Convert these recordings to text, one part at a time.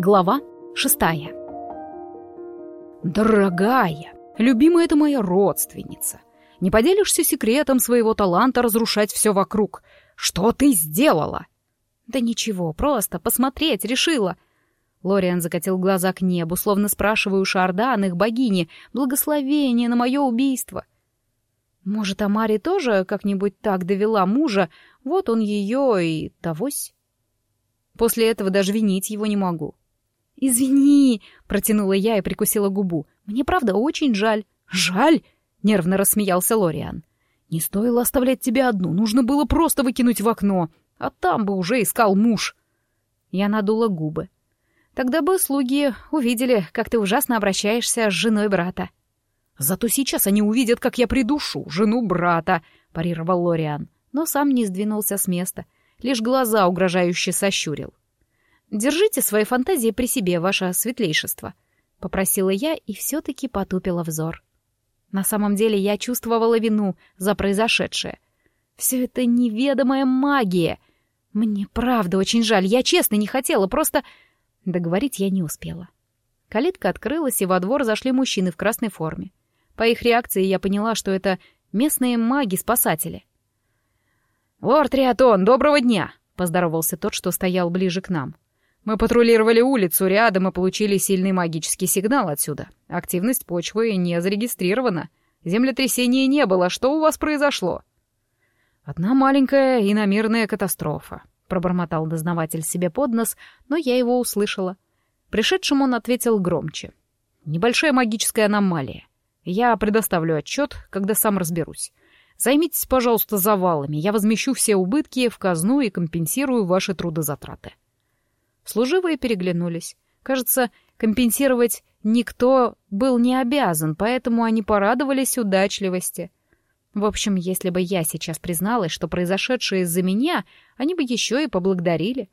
Глава шестая. «Дорогая, любимая это моя родственница. Не поделишься секретом своего таланта разрушать все вокруг. Что ты сделала?» «Да ничего, просто посмотреть решила». Лориан закатил глаза к небу, словно спрашивая у Шардан, их богини, благословение на мое убийство. Может, Амари тоже как-нибудь так довела мужа, вот он ее и тогось. После этого даже винить его не могу. «Извини!» — протянула я и прикусила губу. «Мне правда очень жаль». «Жаль?» — нервно рассмеялся Лориан. «Не стоило оставлять тебя одну, нужно было просто выкинуть в окно, а там бы уже искал муж». Я надула губы. «Тогда бы слуги увидели, как ты ужасно обращаешься с женой брата». «Зато сейчас они увидят, как я придушу жену брата», — парировал Лориан, но сам не сдвинулся с места, лишь глаза угрожающе сощурил. «Держите свои фантазии при себе, ваше светлейшество», — попросила я и все-таки потупила взор. На самом деле я чувствовала вину за произошедшее. Все это неведомая магия. Мне правда очень жаль, я честно не хотела, просто... Договорить я не успела. Калитка открылась, и во двор зашли мужчины в красной форме. По их реакции я поняла, что это местные маги-спасатели. «Лорд Риатон, доброго дня!» — поздоровался тот, что стоял ближе к нам. Мы патрулировали улицу рядом и получили сильный магический сигнал отсюда. Активность почвы не зарегистрирована. Землетрясения не было. Что у вас произошло? Одна маленькая иномерная катастрофа, пробормотал дознаватель себе под нос, но я его услышала. Пришедшему он ответил громче. Небольшая магическая аномалия. Я предоставлю отчет, когда сам разберусь. Займитесь, пожалуйста, завалами. Я возмещу все убытки в казну и компенсирую ваши трудозатраты. Служивые переглянулись. Кажется, компенсировать никто был не обязан, поэтому они порадовались удачливости. В общем, если бы я сейчас призналась, что произошедшее из-за меня, они бы еще и поблагодарили.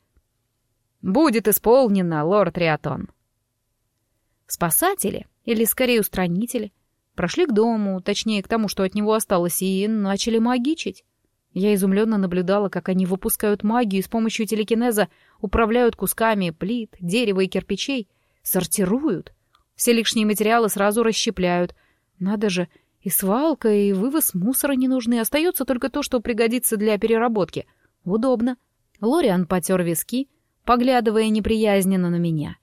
«Будет исполнено, лорд Риатон». Спасатели, или скорее устранители, прошли к дому, точнее, к тому, что от него осталось, и начали магичить. Я изумленно наблюдала, как они выпускают магию и с помощью телекинеза управляют кусками плит, дерева и кирпичей, сортируют. Все лишние материалы сразу расщепляют. Надо же, и свалка, и вывоз мусора не нужны. Остается только то, что пригодится для переработки. Удобно. Лориан потер виски, поглядывая неприязненно на меня.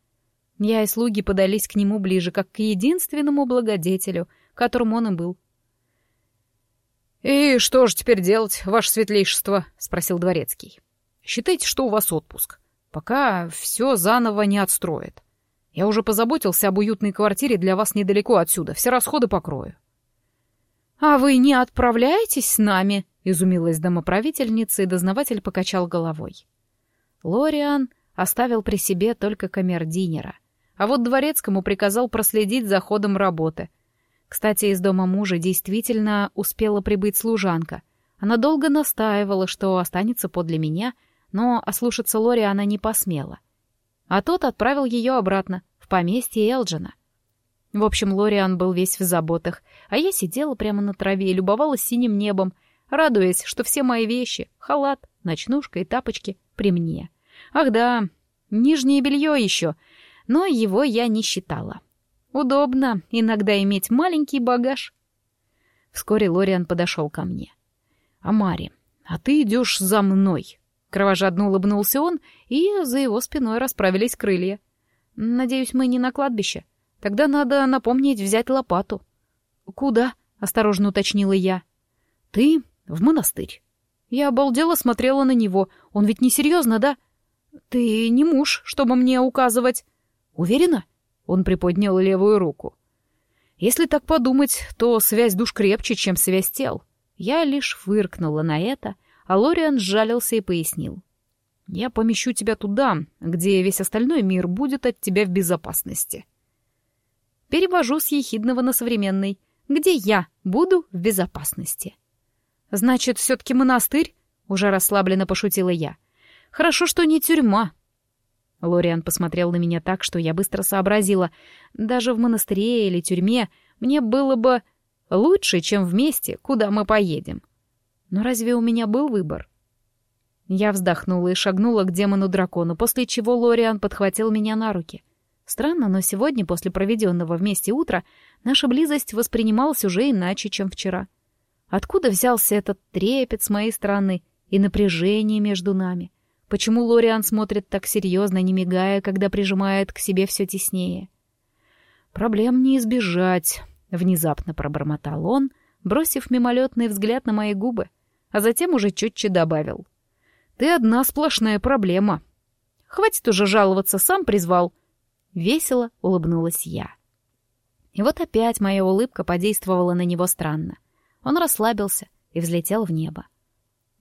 Я и слуги подались к нему ближе, как к единственному благодетелю, которым он и был. «И что же теперь делать, ваше светлейшество?» — спросил дворецкий. «Считайте, что у вас отпуск, пока все заново не отстроят. Я уже позаботился об уютной квартире для вас недалеко отсюда, все расходы покрою». «А вы не отправляетесь с нами?» — изумилась домоправительница, и дознаватель покачал головой. Лориан оставил при себе только камердинера, а вот дворецкому приказал проследить за ходом работы — кстати, из дома мужа действительно успела прибыть служанка. Она долго настаивала, что останется подле меня, но ослушаться Лори она не посмела. А тот отправил ее обратно, в поместье Элджина. В общем, Лориан был весь в заботах, а я сидела прямо на траве и любовалась синим небом, радуясь, что все мои вещи — халат, ночнушка и тапочки — при мне. Ах да, нижнее белье еще, но его я не считала. Удобно иногда иметь маленький багаж. Вскоре Лориан подошел ко мне. «Амари, а ты идешь за мной!» Кровожадно улыбнулся он, и за его спиной расправились крылья. «Надеюсь, мы не на кладбище. Тогда надо напомнить взять лопату». «Куда?» — осторожно уточнила я. «Ты в монастырь». Я обалдела смотрела на него. Он ведь несерьезно, да? «Ты не муж, чтобы мне указывать». «Уверена?» Он приподнял левую руку. Если так подумать, то связь душ крепче, чем связь тел. Я лишь фыркнула на это, а Лориан сжалился и пояснил. «Я помещу тебя туда, где весь остальной мир будет от тебя в безопасности». Перевожу с ехидного на современный. «Где я буду в безопасности?» «Значит, все-таки монастырь?» — уже расслабленно пошутила я. «Хорошо, что не тюрьма». Лориан посмотрел на меня так, что я быстро сообразила. Даже в монастыре или тюрьме мне было бы лучше, чем в месте, куда мы поедем. Но разве у меня был выбор? Я вздохнула и шагнула к демону-дракону, после чего Лориан подхватил меня на руки. Странно, но сегодня, после проведенного вместе утра, наша близость воспринималась уже иначе, чем вчера. Откуда взялся этот трепет с моей стороны и напряжение между нами? Почему Лориан смотрит так серьезно, не мигая, когда прижимает к себе все теснее? «Проблем не избежать», — внезапно пробормотал он, бросив мимолетный взгляд на мои губы, а затем уже четче добавил. «Ты одна сплошная проблема. Хватит уже жаловаться, сам призвал». Весело улыбнулась я. И вот опять моя улыбка подействовала на него странно. Он расслабился и взлетел в небо.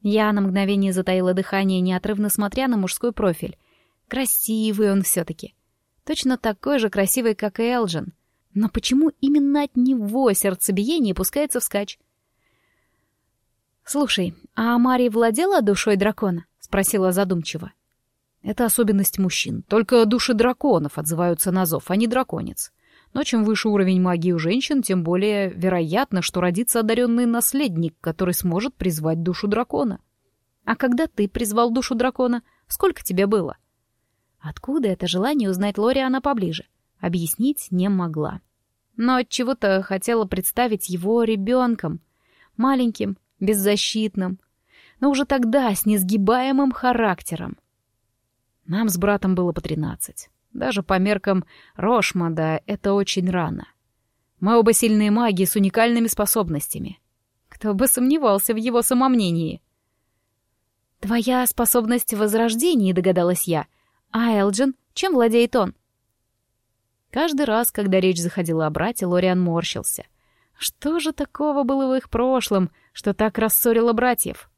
Я на мгновение затаила дыхание, неотрывно смотря на мужской профиль. Красивый он все-таки. Точно такой же красивый, как и Элджин. Но почему именно от него сердцебиение пускается вскачь? «Слушай, а Мария владела душой дракона?» — спросила задумчиво. «Это особенность мужчин. Только души драконов отзываются на зов, а не драконец. Но чем выше уровень магии у женщин, тем более вероятно, что родится одаренный наследник, который сможет призвать душу дракона. А когда ты призвал душу дракона, сколько тебе было? Откуда это желание узнать Лориана поближе? Объяснить не могла. Но от чего то хотела представить его ребенком, маленьким, беззащитным, но уже тогда с несгибаемым характером. Нам с братом было по тринадцать. Даже по меркам Рошмада это очень рано. Мы оба сильные маги с уникальными способностями. Кто бы сомневался в его самомнении. «Твоя способность в возрождении», — догадалась я. «А Элджин, чем владеет он?» Каждый раз, когда речь заходила о брате, Лориан морщился. Что же такого было в их прошлом, что так рассорило братьев?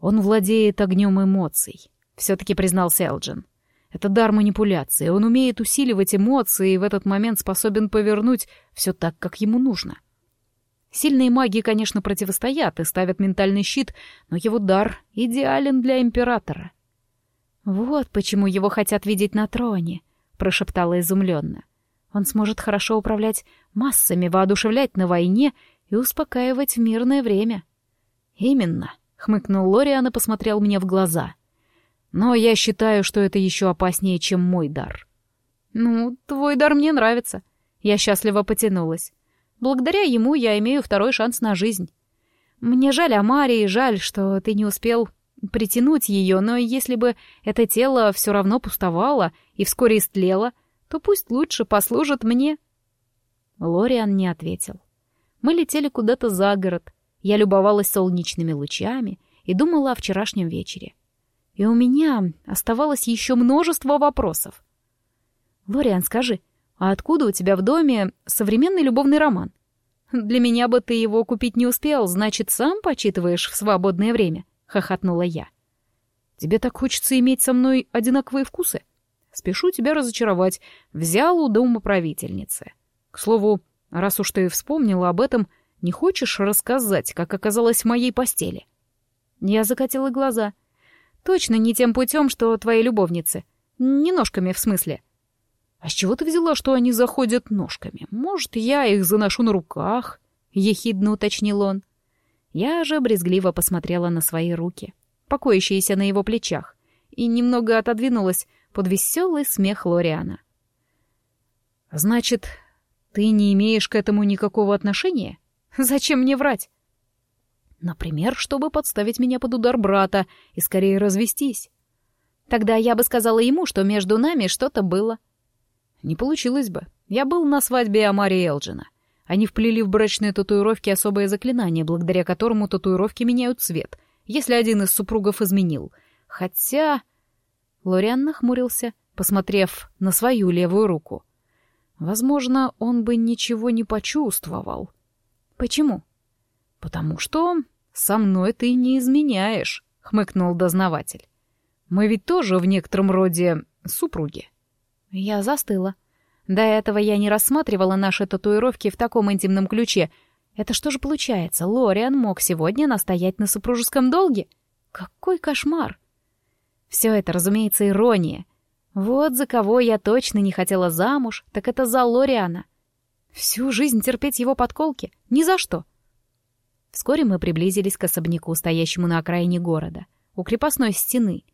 «Он владеет огнем эмоций», — все-таки признался Элджин. Это дар манипуляции. Он умеет усиливать эмоции и в этот момент способен повернуть все так, как ему нужно. Сильные маги, конечно, противостоят и ставят ментальный щит, но его дар идеален для императора. «Вот почему его хотят видеть на троне», — прошептала изумленно. «Он сможет хорошо управлять массами, воодушевлять на войне и успокаивать в мирное время». «Именно», — хмыкнул Лориан и посмотрел мне в глаза — но я считаю, что это еще опаснее, чем мой дар. Ну, твой дар мне нравится. Я счастливо потянулась. Благодаря ему я имею второй шанс на жизнь. Мне жаль Амарии, жаль, что ты не успел притянуть ее, но если бы это тело все равно пустовало и вскоре истлело, то пусть лучше послужит мне. Лориан не ответил. Мы летели куда-то за город. Я любовалась солнечными лучами и думала о вчерашнем вечере. И у меня оставалось еще множество вопросов. «Лориан, скажи, а откуда у тебя в доме современный любовный роман? Для меня бы ты его купить не успел, значит, сам почитываешь в свободное время», — хохотнула я. «Тебе так хочется иметь со мной одинаковые вкусы? Спешу тебя разочаровать. Взял у дома правительницы. К слову, раз уж ты вспомнила об этом, не хочешь рассказать, как оказалось в моей постели?» Я закатила глаза — Точно не тем путем, что твои любовницы. Не ножками, в смысле. А с чего ты взяла, что они заходят ножками? Может, я их заношу на руках? Ехидно уточнил он. Я же брезгливо посмотрела на свои руки, покоящиеся на его плечах, и немного отодвинулась под веселый смех Лориана. «Значит, ты не имеешь к этому никакого отношения? Зачем мне врать? Например, чтобы подставить меня под удар брата и скорее развестись. Тогда я бы сказала ему, что между нами что-то было. Не получилось бы. Я был на свадьбе Амари Элджина. Они вплели в брачные татуировки особое заклинание, благодаря которому татуировки меняют цвет, если один из супругов изменил. Хотя... Лориан нахмурился, посмотрев на свою левую руку. Возможно, он бы ничего не почувствовал. Почему? Потому что «Со мной ты не изменяешь», — хмыкнул дознаватель. «Мы ведь тоже в некотором роде супруги». Я застыла. До этого я не рассматривала наши татуировки в таком интимном ключе. Это что же получается, Лориан мог сегодня настоять на супружеском долге? Какой кошмар! Все это, разумеется, ирония. Вот за кого я точно не хотела замуж, так это за Лориана. Всю жизнь терпеть его подколки? Ни за что. Вскоре мы приблизились к особняку, стоящему на окраине города. у крепостной стены.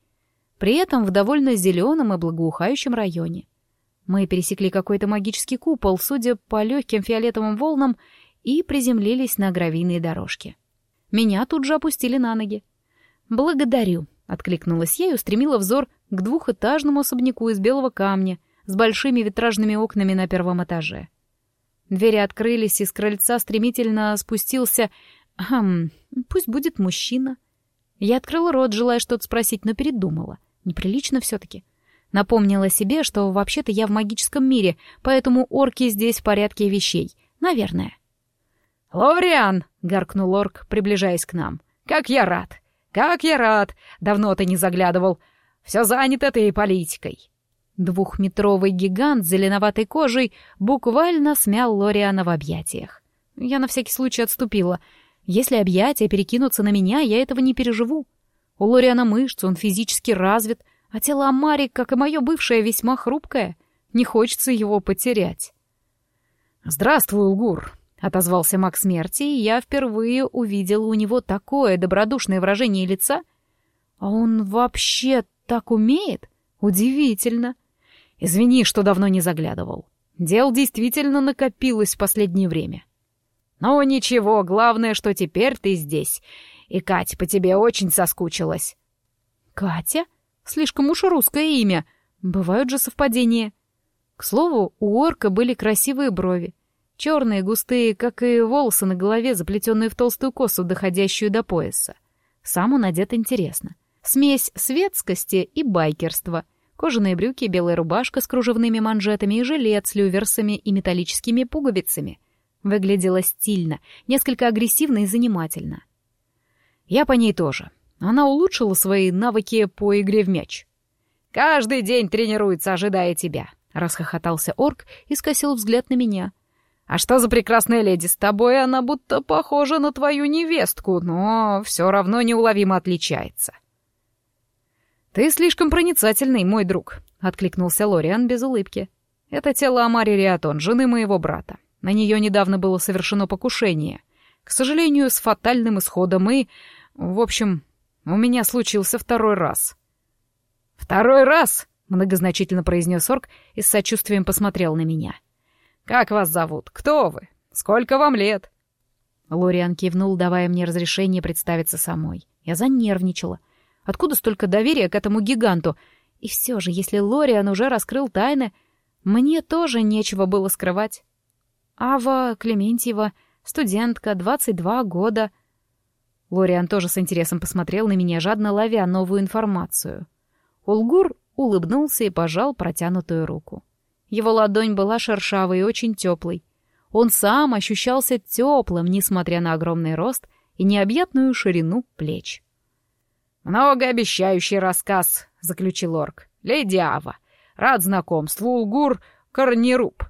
При этом в довольно зеленом и благоухающем районе. Мы пересекли какой-то магический купол, судя по легким фиолетовым волнам, и приземлились на гравийные дорожки. Меня тут же опустили на ноги. «Благодарю», — откликнулась я и устремила взор к двухэтажному особняку из белого камня с большими витражными окнами на первом этаже. Двери открылись, и с крыльца стремительно спустился... Хм, пусть будет мужчина. Я открыла рот, желая что-то спросить, но передумала. Неприлично все-таки. Напомнила себе, что вообще-то я в магическом мире, поэтому орки здесь в порядке вещей. Наверное. «Лориан!» — гаркнул орк, приближаясь к нам. «Как я рад! Как я рад! Давно ты не заглядывал. Все занят этой политикой». Двухметровый гигант с зеленоватой кожей буквально смял Лориана в объятиях. Я на всякий случай отступила. Если объятия перекинутся на меня, я этого не переживу. У Лориана мышцы, он физически развит, а тело Амари, как и мое бывшее, весьма хрупкое. Не хочется его потерять. «Здравствуй, Улгур!» — отозвался маг смерти, и я впервые увидела у него такое добродушное выражение лица. А он вообще так умеет? Удивительно. Извини, что давно не заглядывал. Дел действительно накопилось в последнее время. Но ничего, главное, что теперь ты здесь. И Катя по тебе очень соскучилась. Катя? Слишком уж русское имя. Бывают же совпадения. К слову, у орка были красивые брови. Черные, густые, как и волосы на голове, заплетенные в толстую косу, доходящую до пояса. Сам он одет интересно. Смесь светскости и байкерства. Кожаные брюки, белая рубашка с кружевными манжетами и жилет с люверсами и металлическими пуговицами. Выглядело стильно, несколько агрессивно и занимательно. Я по ней тоже. Она улучшила свои навыки по игре в мяч. «Каждый день тренируется, ожидая тебя», — расхохотался орк и скосил взгляд на меня — а что за прекрасная леди с тобой? Она будто похожа на твою невестку, но все равно неуловимо отличается. «Ты слишком проницательный, мой друг», — откликнулся Лориан без улыбки. «Это тело Амари Риатон, жены моего брата. На нее недавно было совершено покушение. К сожалению, с фатальным исходом и... В общем, у меня случился второй раз». «Второй раз?» — многозначительно произнес Орк и с сочувствием посмотрел на меня. — «Как вас зовут? Кто вы? Сколько вам лет?» Лориан кивнул, давая мне разрешение представиться самой. Я занервничала. Откуда столько доверия к этому гиганту? И все же, если Лориан уже раскрыл тайны, мне тоже нечего было скрывать. Ава Клементьева, студентка, 22 года. Лориан тоже с интересом посмотрел на меня, жадно ловя новую информацию. Улгур улыбнулся и пожал протянутую руку. Его ладонь была шершавой и очень теплой. Он сам ощущался теплым, несмотря на огромный рост и необъятную ширину плеч. «Многообещающий рассказ», — заключил орк. «Леди Ава, рад знакомству, Улгур Корнируб,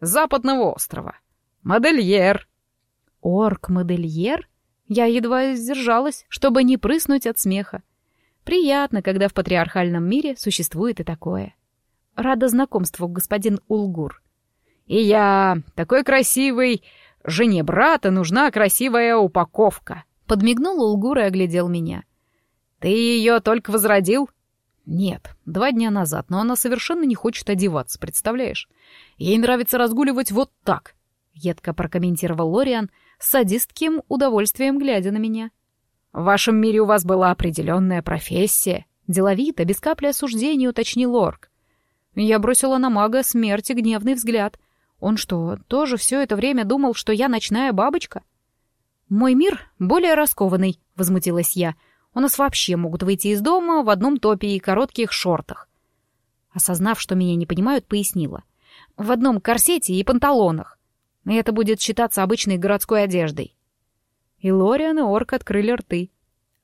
западного острова. Модельер». «Орк-модельер?» Я едва сдержалась, чтобы не прыснуть от смеха. Приятно, когда в патриархальном мире существует и такое. Рада знакомству, господин Улгур. И я такой красивый. Жене брата нужна красивая упаковка. Подмигнул Улгур и оглядел меня. Ты ее только возродил? Нет, два дня назад, но она совершенно не хочет одеваться, представляешь? Ей нравится разгуливать вот так. Едко прокомментировал Лориан с садистским удовольствием, глядя на меня. В вашем мире у вас была определенная профессия. Деловито, без капли осуждения, уточнил Орк. Я бросила на мага смерти гневный взгляд. Он что, тоже все это время думал, что я ночная бабочка? «Мой мир более раскованный», — возмутилась я. «У нас вообще могут выйти из дома в одном топе и коротких шортах». Осознав, что меня не понимают, пояснила. «В одном корсете и панталонах. И это будет считаться обычной городской одеждой». И Лориан и Орк открыли рты.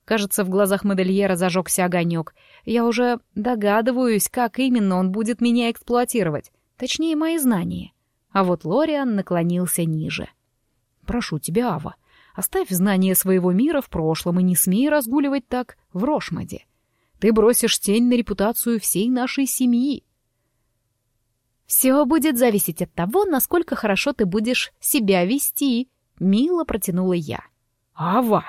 Кажется, в глазах модельера зажегся огонек. Я уже догадываюсь, как именно он будет меня эксплуатировать. Точнее, мои знания. А вот Лориан наклонился ниже. «Прошу тебя, Ава, оставь знания своего мира в прошлом и не смей разгуливать так в Рошмаде. Ты бросишь тень на репутацию всей нашей семьи». «Все будет зависеть от того, насколько хорошо ты будешь себя вести», — мило протянула я. «Ава!»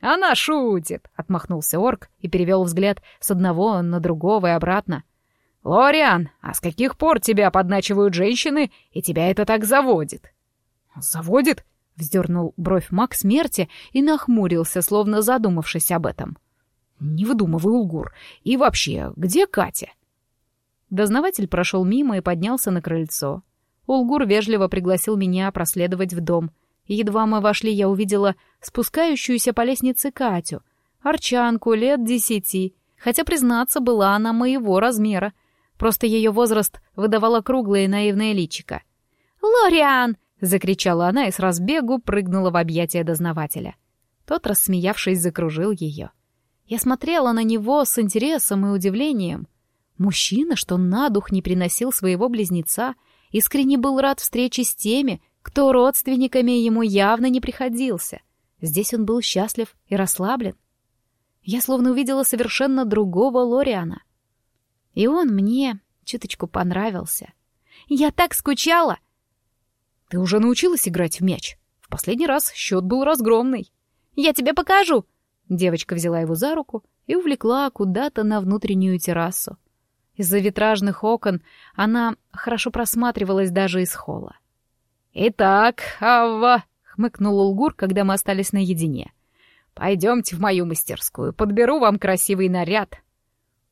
«Она шутит», — отмахнулся орк и перевел взгляд с одного на другого и обратно. «Лориан, а с каких пор тебя подначивают женщины, и тебя это так заводит?» «Заводит?» — вздернул бровь маг смерти и нахмурился, словно задумавшись об этом. «Не выдумывай, Улгур. И вообще, где Катя?» Дознаватель прошел мимо и поднялся на крыльцо. Улгур вежливо пригласил меня проследовать в дом. И едва мы вошли, я увидела спускающуюся по лестнице Катю, арчанку лет десяти, хотя, признаться, была она моего размера. Просто ее возраст выдавала круглое наивное личико. «Лориан!» — закричала она и с разбегу прыгнула в объятия дознавателя. Тот, рассмеявшись, закружил ее. Я смотрела на него с интересом и удивлением. Мужчина, что на дух не приносил своего близнеца, искренне был рад встрече с теми, кто родственниками ему явно не приходился. Здесь он был счастлив и расслаблен. Я словно увидела совершенно другого Лориана. И он мне чуточку понравился. Я так скучала! Ты уже научилась играть в мяч? В последний раз счет был разгромный. Я тебе покажу! Девочка взяла его за руку и увлекла куда-то на внутреннюю террасу. Из-за витражных окон она хорошо просматривалась даже из холла. «Итак, Авва!» — хмыкнул Улгур, когда мы остались наедине. «Пойдемте в мою мастерскую, подберу вам красивый наряд».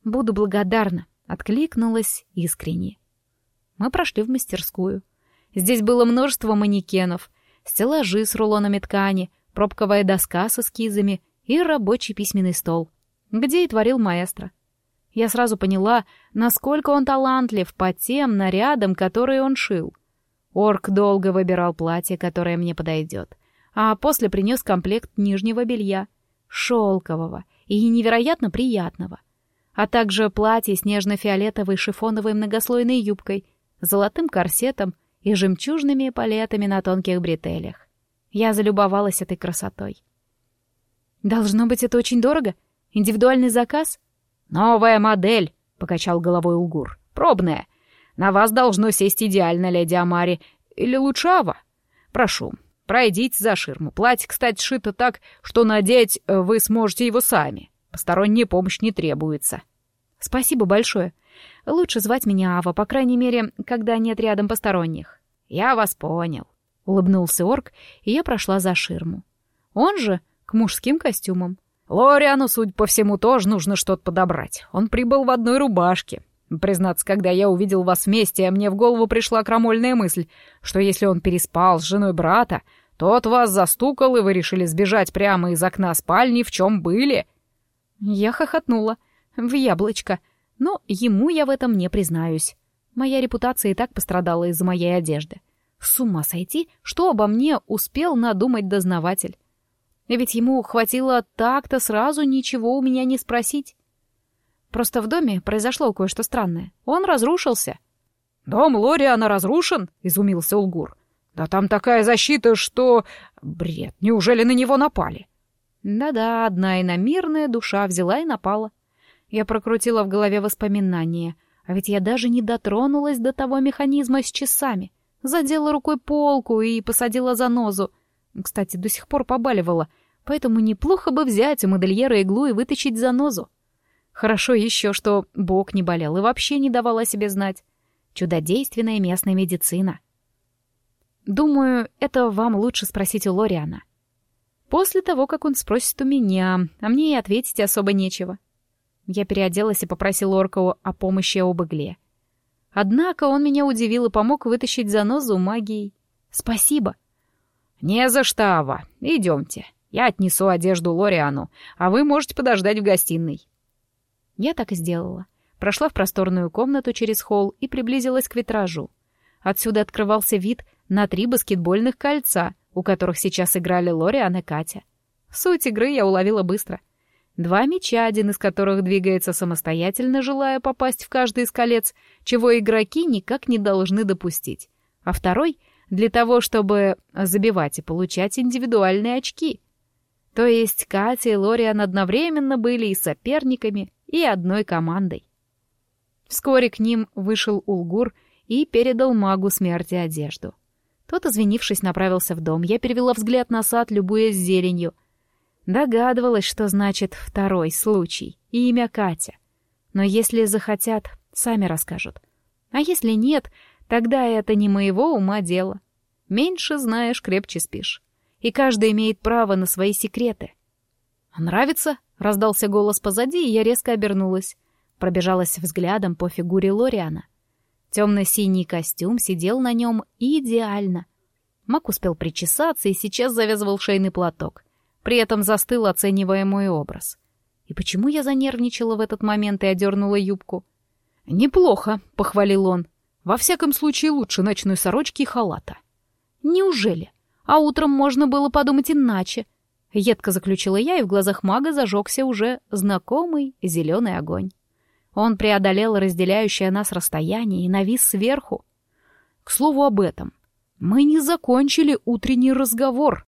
«Буду благодарна», — откликнулась искренне. Мы прошли в мастерскую. Здесь было множество манекенов, стеллажи с рулонами ткани, пробковая доска с эскизами и рабочий письменный стол, где и творил маэстро. Я сразу поняла, насколько он талантлив по тем нарядам, которые он шил. Орк долго выбирал платье, которое мне подойдет, а после принес комплект нижнего белья, шелкового и невероятно приятного, а также платье с нежно-фиолетовой шифоновой многослойной юбкой, золотым корсетом и жемчужными палетами на тонких бретелях. Я залюбовалась этой красотой. «Должно быть, это очень дорого? Индивидуальный заказ?» «Новая модель», — покачал головой Улгур. «Пробная. На вас должно сесть идеально, леди Амари. Или лучше Ава. Прошу, пройдите за ширму. Платье, кстати, шито так, что надеть э, вы сможете его сами. Посторонняя помощь не требуется». «Спасибо большое. Лучше звать меня Ава, по крайней мере, когда нет рядом посторонних». «Я вас понял», — улыбнулся орк, и я прошла за ширму. Он же к мужским костюмам. Лориану, судя по всему, тоже нужно что-то подобрать. Он прибыл в одной рубашке. Признаться, когда я увидел вас вместе, мне в голову пришла крамольная мысль, что если он переспал с женой брата, тот вас застукал, и вы решили сбежать прямо из окна спальни, в чем были. Я хохотнула. В яблочко. Но ему я в этом не признаюсь. Моя репутация и так пострадала из-за моей одежды. С ума сойти, что обо мне успел надумать дознаватель. Ведь ему хватило так-то сразу ничего у меня не спросить. Просто в доме произошло кое-что странное. Он разрушился. «Дом Лориана разрушен?» — изумился Улгур. «Да там такая защита, что... Бред, неужели на него напали?» Да-да, одна иномирная душа взяла и напала. Я прокрутила в голове воспоминания, а ведь я даже не дотронулась до того механизма с часами. Задела рукой полку и посадила занозу. Кстати, до сих пор побаливала, поэтому неплохо бы взять у модельера иглу и вытащить занозу. Хорошо еще, что бок не болел и вообще не давал о себе знать. Чудодейственная местная медицина. Думаю, это вам лучше спросить у Лориана. После того, как он спросит у меня, а мне и ответить особо нечего. Я переоделась и попросила Оркова о помощи об игле. Однако он меня удивил и помог вытащить занозу магией. Спасибо. «Не за что, Ава. Идемте. Я отнесу одежду Лориану, а вы можете подождать в гостиной». Я так и сделала. Прошла в просторную комнату через холл и приблизилась к витражу. Отсюда открывался вид на три баскетбольных кольца, у которых сейчас играли Лориан и Катя. Суть игры я уловила быстро. Два мяча, один из которых двигается самостоятельно, желая попасть в каждый из колец, чего игроки никак не должны допустить. А второй для того, чтобы забивать и получать индивидуальные очки. То есть Катя и Лориан одновременно были и соперниками, и одной командой. Вскоре к ним вышел Улгур и передал магу смерти одежду. Тот, извинившись, направился в дом. Я перевела взгляд на сад, любуясь зеленью. Догадывалась, что значит «второй случай» и имя Катя. Но если захотят, сами расскажут. А если нет, тогда это не моего ума дело. Меньше знаешь, крепче спишь. И каждый имеет право на свои секреты. «Нравится?» — раздался голос позади, и я резко обернулась. Пробежалась взглядом по фигуре Лориана. Темно-синий костюм сидел на нем идеально. Мак успел причесаться и сейчас завязывал шейный платок. При этом застыл, оценивая мой образ. И почему я занервничала в этот момент и одернула юбку? «Неплохо», — похвалил он. «Во всяком случае лучше ночной сорочки и халата». «Неужели? А утром можно было подумать иначе», — едко заключила я, и в глазах мага зажегся уже знакомый зеленый огонь. Он преодолел разделяющее нас расстояние и навис сверху. К слову об этом. Мы не закончили утренний разговор,